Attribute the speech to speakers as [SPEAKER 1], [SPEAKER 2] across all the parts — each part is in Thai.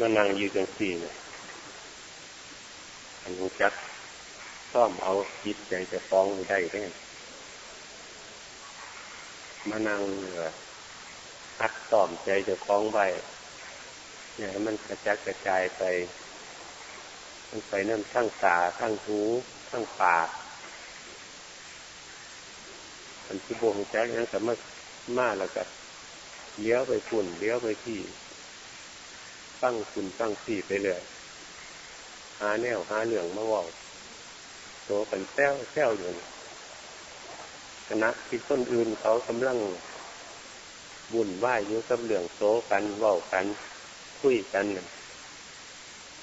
[SPEAKER 1] มานั่งอยู่จังสี่เนี่ยอันรู้จักซ่อมเอาจิตใจจะฟ้องได้ได้มานั่งพักซ่อมใจจะฟ้องไปเนี่ยมันกระจัดกระจายไปมันไปนั่นทั้งตาทั้งหูทั้งปากมันที่โบงแจ๊กนั้นสามารถมาแล้วก็เลี้ยวไปฝุ่นเลี้ยวไปที่ ตั้งฝุ่นตั้งสี่ไปเลยหาแนวหาเหลืองมาว่าโตเป็นแซวแซวอยู่คณะที่ต้นอื่นเขากำลังบุญไหวอยู่กับเหลืองโตกันว่ากันคุยกัน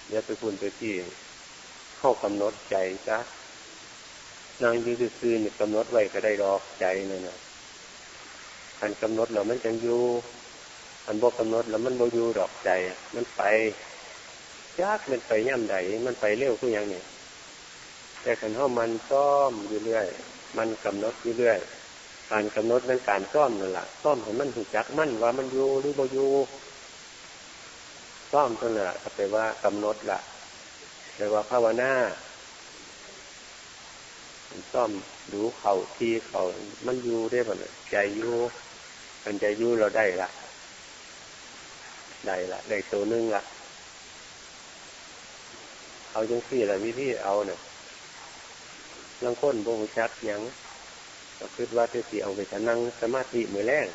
[SPEAKER 1] เดี๋ยวไปคุณไปที่เข้ากำหนดใจจ้ะนางยืดซื่อเนี่ยกำหนดไว้ก็ได้รอกใจเนี่ยนะอันกำหนดเรามันจังอยู่ อันบอกกำหนดแล้วมันโบอยู่ดอกใจมันไปยากมันไปย่ำใดมันไปเร็วขึ้นยังเนี่ยแต่ขันห้ามันซ่อมอยู่เรื่อยมันกำหนดอยู่เรื่อยการกำหนดนั้นการซ่อมนั่นแหละซ่อมให้มันหูจักมั่นว่ามันอยู่หรือโบอยู่ซ่อมตัวน่ะแปลว่ากำหนดละแปลว่าภาวนาซ่อมดูเขาทีเขามันอยู่ได้บ่เนี่ยใจอยู่มันใจอยู่เราได้ละ ได้ละได้ตัวนึงละเอาจังสี่ละวิธีเอาเนี่ยลังค้นโบงชักยังก็คิดว่าจะสีเอาไปจะนั่งสมาธิมือแรง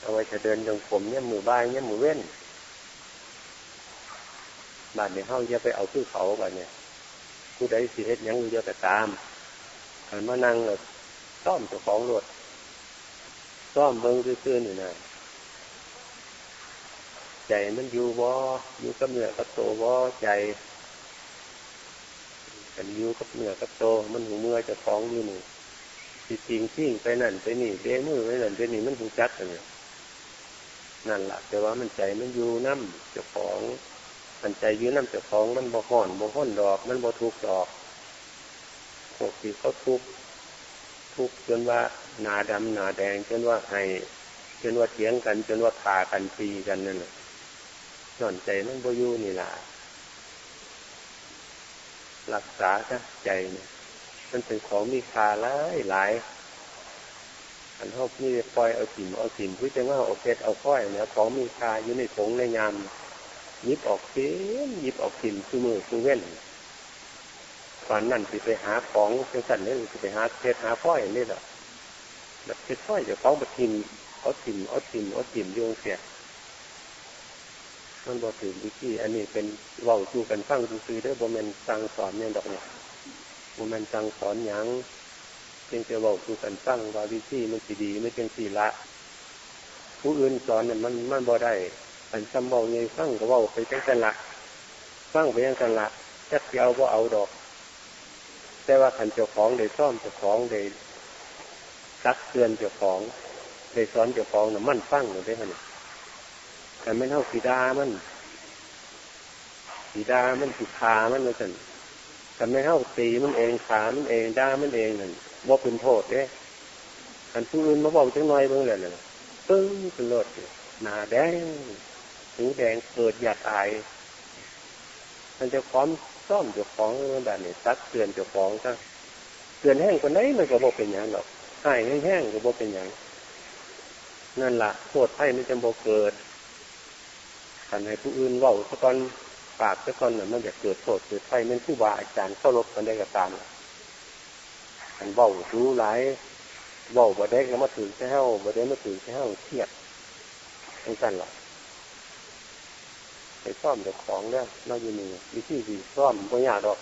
[SPEAKER 1] เอาไว้จะเดินจงผมเนี่ยมือบ่ายเนี่ยมือเว้นบาดเนี่ยเขาจะไปเอาคือเขาบาดเนี่ยผู้ใดสิเฮ็ดยังเยอะแต่ตามขันมานั่งเลยซ่อมตัวของรถซ่อมเบิ้งซื่อๆนี่นะ ใจมันอยู่บ่อยู่กับเนื้อกับโตบ่ใจกันอยู่กับเนื้อกับโตมันหูเมื่อจะฟ้องอยู่นี่สิจริงจริงไปนั่นไปนี่เบ้มือไปนั่นไปนี่มันหูจักกันเนี่ยนั่นแหละแต่ว่ามันใจมันอยู่น้ำเจ้าของมันใจยืนน้ำเจ้าของมันบ่ห่อนบ่ห่อนดอก มันบ่ทุกดอกพวกที่เขาทุกทุกจนว่าหนาดำหนาแดงจนว่าให้จนว่าเถียงกัน จนว่าขากันตีกันนั่นแหละ นอนใจมันบ่อยู่นี่ล่ะรักษาใจเนี่ยมันเป็นของมีค่าหลายหลายอันท่านี่ปล่อยเอาสิมเอาสิมพื่อจะว่าเอาเพชรเอาค้อยเนี่ยของมีค่าอยู่ในผงในยามยิบออกเส้นยิบออกสิมคือมือคือเว้นตอนนั้นสิไปหาของเป็นสันนี่สิไปหาเพชรหาค้อยนี่แหละแบบเพชรค้อยจะฟ้องบัทิมเอาสิมเอาสิมเอาสิมโยงเสีย มันบอกถึงวิธีอันนี้เป็นเว้าจูกันฟังซื้อได้บ่แมนสั่งสอนเนี่ยดอกเนี่ยบ่แมนสั่งสอนยังเพียงแต่เว้าจูกันฟังว่าวิธีมันสีดีไม่เป็นสีละ ผู้อื่นสอนเนี่ยมันมันบ่ได้อันซ้ำเว้าไงฟังก็เว้าไปจังกันละฟังไปจังกันละจักเอาบ่เอาดอก แต่ว่าขันเจ้าของได้ซ่อมเจ้าของได้ตักเตือนเจ้าของได้สอนเจ้าของน่ะมันฟังหรือได้ไหม แต่ไม่เท่าสีดามันสีดามันสีขามันเลยสันแต่ไม่เท่าตีมันเองขามันเองดามันเองนั่นว่าเป็นโทษเด้อันผู้อื่นมาบอกจังน้อยเบิ่งเลยนะปึ้งเป็นรถหนาแดงหูแดงเกิดอยากตายมันจะพร้อมซ่อมเจ้าของแบบนี้ตักเตือนเจ้าของซะเตือนแห้งกว่านี้มันก็บอกเป็นอย่างหรอกหายแห้งๆก็บอกเป็นอย่างนั่นละโทษไพ่ไม่จำบอกเกิด ขันให้ผู้อื่นว่าสักอนปากสักอนเนี่ยมันจะเกิดโทษเกิดไฟมันผู้บาอาจารย์เข้ารบกันได้กับตามขันเบารู้หลายเบาบ่ได้ก็มาถือแค่เฮาบ่ได้มาถือแค่เฮาเครียดทั้งสั้นหรอไปซ่อมเจ้าของเนี่ยนอกอยู่นี่วิธีสีซ่อมบ่ยากหรอก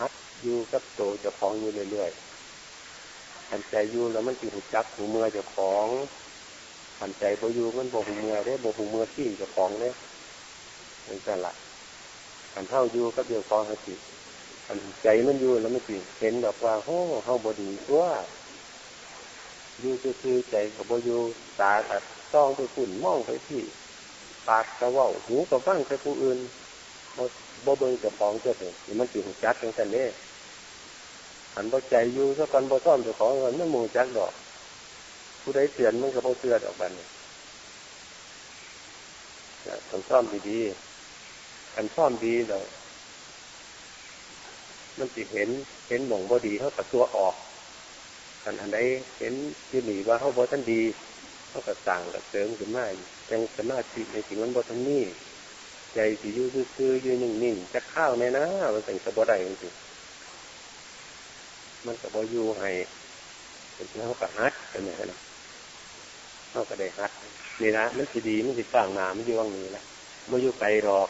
[SPEAKER 1] ฮัดอยู่กับโตเจ้าของอยู่เรื่อยๆอันใจอยู่แล้วมันจีหูจักหูเมื่อเจ้าของ ขันใจบอยู่มันบกหูเมื่อได้บกหูเมื่อที่เจ้าของเนี่ยเป็นสละขันเท่าอยู่ก็เดียวกองสติขันใจมันอยู่แล้วไม่จริเห็นแบบว่าโอ้เฮาบดีตัวอยู่คือใจกับบอยู่ตาตัดต้องไปฝุ่นมองไปที่ปากกระว่าหูกระฟังไปผู้อื่นบ่เบิ่งเจ้าของเจ้าเองมันจิตจัดจังแต่เนี้ขันบ่ใจอยู่สักกันบ่ซ่อมเจ้าของมันไม่มูจักดอก ผู้ใดเตือนมันก็บ่เตือนออกไปนี่ต้องซ่อมดีๆกันซ่อมดีเดี๋ยวมันจะเห็นเห็นหม่งบอดีเขากับตัวออกกันอันใดเห็นยืนหนีว่าเขาบอท่านดีเขากับสั่งกับเสริมขึ้นมายังสมาธิในสิ่งมันบอท่านนี่ใจสิยู่ซื่อๆยืนนิ่งๆจะข้าวในนะมันเป็นสบได้จริงมันกับบอยู่ให้เป็นเขากับฮัดกันไงนะ เขาก็ได้ฮัดนี่นะมันสิดีมันสิสร้างนามันอยู่ว่างนี้ละมันอยู่ไกลหรอก